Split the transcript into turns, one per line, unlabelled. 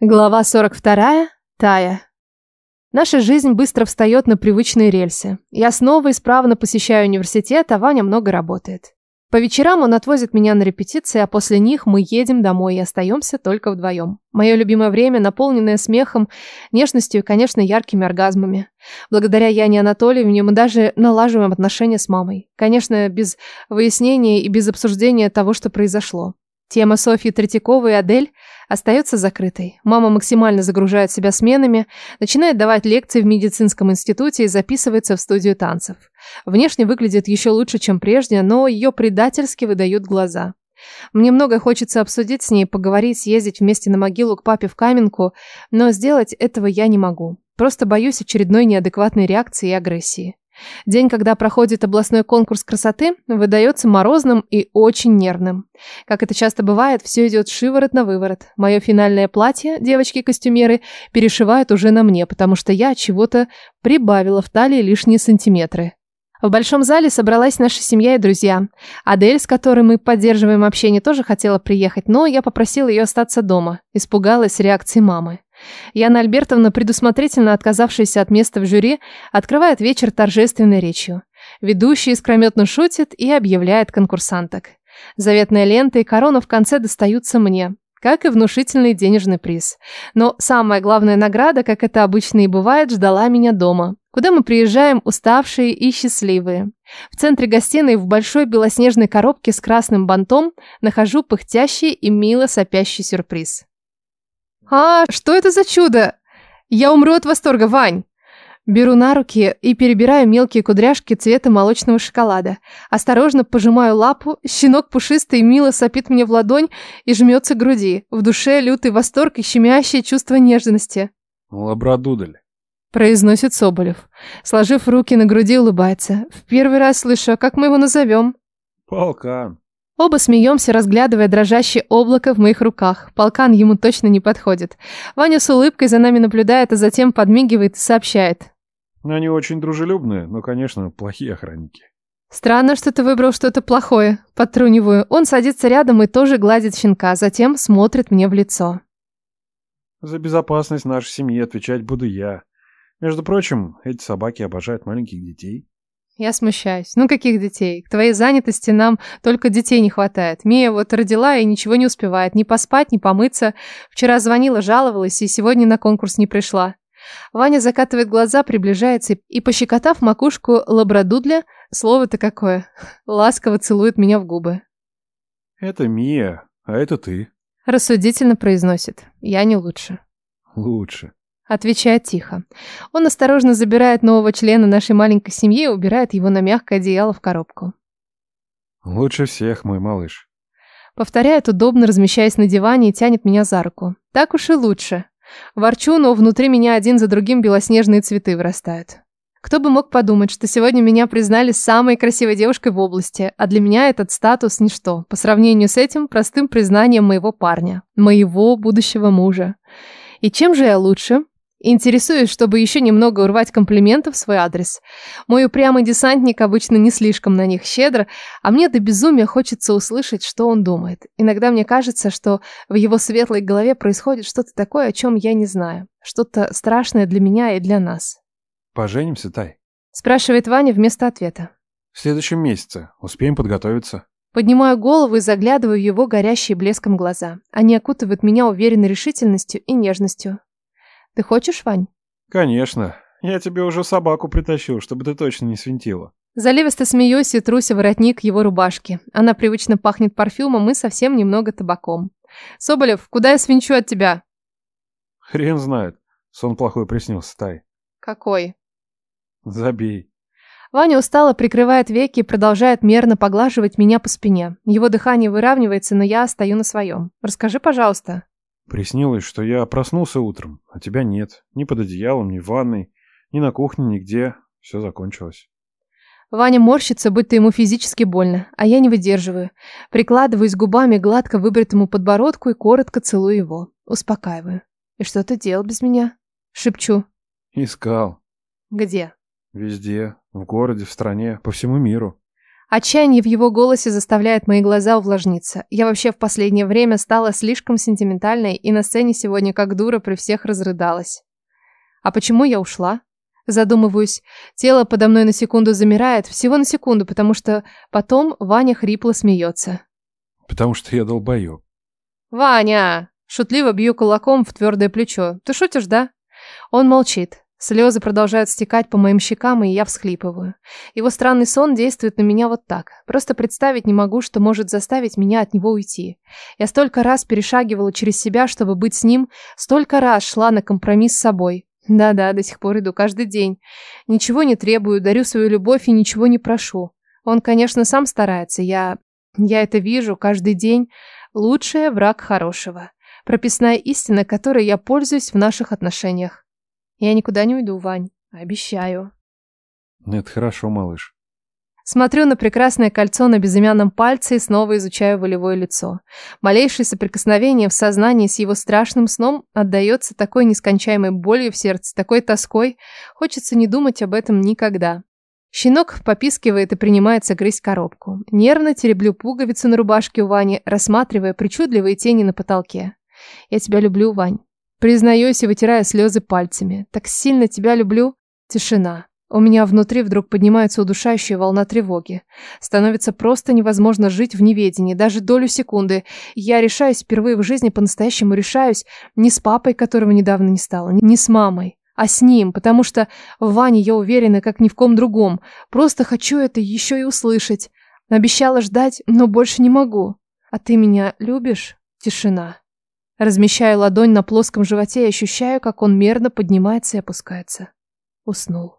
Глава 42. Тая. Наша жизнь быстро встает на привычные рельсы. Я снова исправно посещаю университет, а Ваня много работает. По вечерам он отвозит меня на репетиции, а после них мы едем домой и остаемся только вдвоем. Мое любимое время, наполненное смехом, нежностью и, конечно, яркими оргазмами. Благодаря Яне Анатольевне мы даже налаживаем отношения с мамой. Конечно, без выяснения и без обсуждения того, что произошло. Тема Софьи Третьяковой и Адель остается закрытой. Мама максимально загружает себя сменами, начинает давать лекции в медицинском институте и записывается в студию танцев. Внешне выглядит еще лучше, чем прежде, но ее предательски выдают глаза. Мне много хочется обсудить с ней, поговорить, съездить вместе на могилу к папе в Каменку, но сделать этого я не могу. Просто боюсь очередной неадекватной реакции и агрессии. День, когда проходит областной конкурс красоты, выдается морозным и очень нервным. Как это часто бывает, все идет шиворот на выворот. Мое финальное платье, девочки-костюмеры, перешивают уже на мне, потому что я чего-то прибавила в талии лишние сантиметры. В большом зале собралась наша семья и друзья. Адель, с которой мы поддерживаем общение, тоже хотела приехать, но я попросила ее остаться дома. Испугалась реакции мамы. Яна Альбертовна, предусмотрительно отказавшаяся от места в жюри, открывает вечер торжественной речью. Ведущий искрометно шутит и объявляет конкурсанток. Заветная лента и корона в конце достаются мне, как и внушительный денежный приз. Но самая главная награда, как это обычно и бывает, ждала меня дома, куда мы приезжаем уставшие и счастливые. В центре гостиной в большой белоснежной коробке с красным бантом нахожу пыхтящий и мило сопящий сюрприз. «А, что это за чудо? Я умру от восторга, Вань!» Беру на руки и перебираю мелкие кудряшки цвета молочного шоколада. Осторожно пожимаю лапу, щенок пушистый мило сопит мне в ладонь и жмется к груди. В душе лютый восторг и щемящее чувство нежности.
«Лабрадудель», —
произносит Соболев. Сложив руки на груди, улыбается. «В первый раз слышу, а как мы его назовем?»
«Полкан».
Оба смеемся, разглядывая дрожащее облако в моих руках. Полкан ему точно не подходит. Ваня с улыбкой за нами наблюдает, а затем подмигивает и сообщает.
Они очень дружелюбные, но, конечно, плохие охранники.
Странно, что ты выбрал что-то плохое. Подтруниваю. Он садится рядом и тоже гладит щенка, затем смотрит мне в лицо.
За безопасность нашей семьи отвечать буду я. Между прочим, эти собаки обожают маленьких детей.
Я смущаюсь. Ну каких детей? К твоей занятости нам только детей не хватает. Мия вот родила и ничего не успевает. Ни поспать, ни помыться. Вчера звонила, жаловалась и сегодня на конкурс не пришла. Ваня закатывает глаза, приближается и, пощекотав макушку лабрадудля, слово-то какое, ласково целует меня в губы.
Это Мия, а это ты.
Рассудительно произносит. Я не лучше.
Лучше.
Отвечает тихо. Он осторожно забирает нового члена нашей маленькой семьи и убирает его на мягкое одеяло в коробку.
Лучше всех, мой малыш.
Повторяет, удобно размещаясь на диване и тянет меня за руку. Так уж и лучше. Ворчу, но внутри меня один за другим белоснежные цветы вырастают. Кто бы мог подумать, что сегодня меня признали самой красивой девушкой в области, а для меня этот статус ничто, по сравнению с этим простым признанием моего парня, моего будущего мужа. И чем же я лучше? Интересуюсь, чтобы еще немного урвать комплиментов в свой адрес. Мой упрямый десантник обычно не слишком на них щедр, а мне до безумия хочется услышать, что он думает. Иногда мне кажется, что в его светлой голове происходит что-то такое, о чем я не знаю. Что-то страшное для меня и для нас.
«Поженимся, Тай?»
Спрашивает Ваня вместо ответа.
«В следующем месяце. Успеем подготовиться».
Поднимаю голову и заглядываю в его горящие блеском глаза. Они окутывают меня уверенной решительностью и нежностью. Ты хочешь, Вань?
Конечно. Я тебе уже собаку притащил, чтобы ты точно не свинтила.
Заливисто смеюсь и труся воротник его рубашки. Она привычно пахнет парфюмом и совсем немного табаком. Соболев, куда я свинчу от тебя?
Хрен знает. Сон плохой приснился, Тай.
Какой?
Забей.
Ваня устало прикрывает веки и продолжает мерно поглаживать меня по спине. Его дыхание выравнивается, но я стою на своем. Расскажи, пожалуйста.
Приснилось, что я проснулся утром, а тебя нет. Ни под одеялом, ни в ванной, ни на кухне, нигде. Все закончилось.
Ваня морщится, будто ему физически больно, а я не выдерживаю. Прикладываюсь губами гладко выбритому подбородку и коротко целую его. Успокаиваю. «И что ты делал без меня?» Шепчу.
«Искал».
«Где?»
«Везде. В городе, в стране, по всему миру».
Отчаяние в его голосе заставляет мои глаза увлажниться. Я вообще в последнее время стала слишком сентиментальной и на сцене сегодня как дура при всех разрыдалась. А почему я ушла? Задумываюсь. Тело подо мной на секунду замирает, всего на секунду, потому что потом Ваня хрипло смеется.
Потому что я долбоёб.
«Ваня!» Шутливо бью кулаком в твердое плечо. «Ты шутишь, да?» Он молчит. Слезы продолжают стекать по моим щекам, и я всхлипываю. Его странный сон действует на меня вот так. Просто представить не могу, что может заставить меня от него уйти. Я столько раз перешагивала через себя, чтобы быть с ним, столько раз шла на компромисс с собой. Да-да, до сих пор иду каждый день. Ничего не требую, дарю свою любовь и ничего не прошу. Он, конечно, сам старается, я... Я это вижу каждый день. Лучший враг хорошего. Прописная истина, которой я пользуюсь в наших отношениях. Я никуда не уйду, Вань. Обещаю.
Это хорошо, малыш.
Смотрю на прекрасное кольцо на безымянном пальце и снова изучаю волевое лицо. Малейшее соприкосновение в сознании с его страшным сном отдается такой нескончаемой болью в сердце, такой тоской. Хочется не думать об этом никогда. Щенок попискивает и принимается грызть коробку. Нервно тереблю пуговицы на рубашке у Вани, рассматривая причудливые тени на потолке. Я тебя люблю, Вань. Признаюсь и вытирая слезы пальцами. Так сильно тебя люблю. Тишина. У меня внутри вдруг поднимается удушающая волна тревоги. Становится просто невозможно жить в неведении, даже долю секунды. Я решаюсь впервые в жизни, по-настоящему решаюсь, не с папой, которого недавно не стало, не с мамой, а с ним, потому что в Ване я уверена, как ни в ком другом. Просто хочу это еще и услышать. Обещала ждать, но больше не могу. А ты меня любишь? Тишина. Размещаю ладонь на плоском животе и ощущаю, как он мерно поднимается и опускается. Уснул.